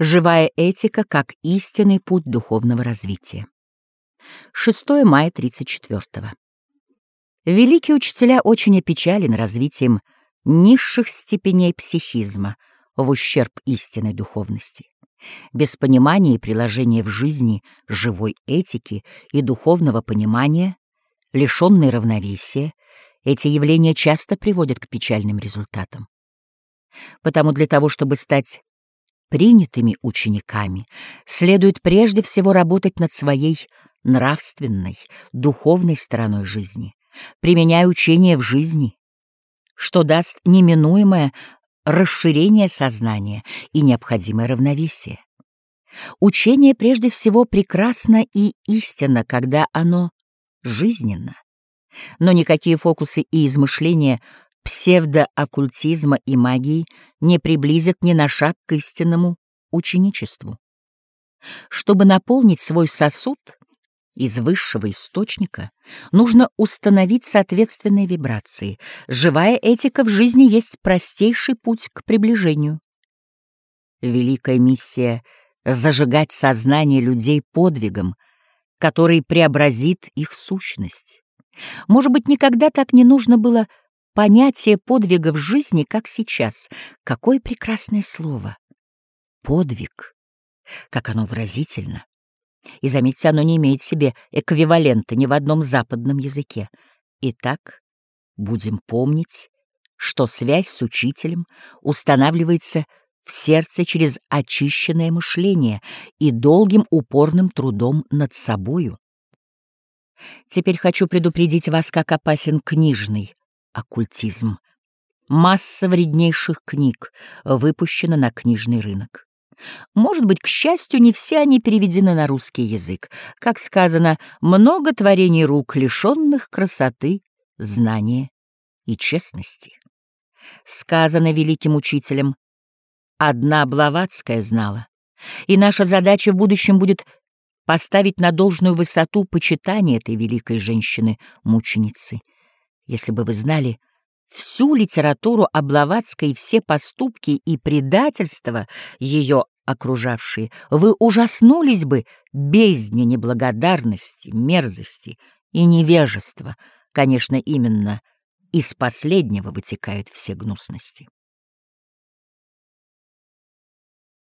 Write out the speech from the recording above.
Живая этика как истинный путь духовного развития. 6 мая 34 -го. Великие учителя очень опечалены развитием низших степеней психизма в ущерб истинной духовности. Без понимания и приложения в жизни живой этики и духовного понимания, лишенные равновесия, эти явления часто приводят к печальным результатам. Потому для того, чтобы стать принятыми учениками следует прежде всего работать над своей нравственной, духовной стороной жизни, применяя учение в жизни, что даст неминуемое расширение сознания и необходимое равновесие. Учение прежде всего прекрасно и истинно, когда оно жизненно, но никакие фокусы и измышления псевдооккультизма и магии не приблизят ни на шаг к истинному ученичеству. Чтобы наполнить свой сосуд из высшего источника, нужно установить соответственные вибрации. Живая этика в жизни есть простейший путь к приближению. Великая миссия — зажигать сознание людей подвигом, который преобразит их сущность. Может быть, никогда так не нужно было понятие подвига в жизни, как сейчас. Какое прекрасное слово! Подвиг! Как оно выразительно! И, заметьте, оно не имеет себе эквивалента ни в одном западном языке. Итак, будем помнить, что связь с учителем устанавливается в сердце через очищенное мышление и долгим упорным трудом над собою. Теперь хочу предупредить вас, как опасен книжный оккультизм. Масса вреднейших книг выпущена на книжный рынок. Может быть, к счастью, не все они переведены на русский язык. Как сказано, много творений рук, лишенных красоты, знания и честности. Сказано великим учителем, одна Блаватская знала, и наша задача в будущем будет поставить на должную высоту почитание этой великой женщины-мученицы. Если бы вы знали всю литературу о Блаватской и все поступки и предательства ее окружавшие, вы ужаснулись бы бездне неблагодарности, мерзости и невежества. Конечно, именно из последнего вытекают все гнусности.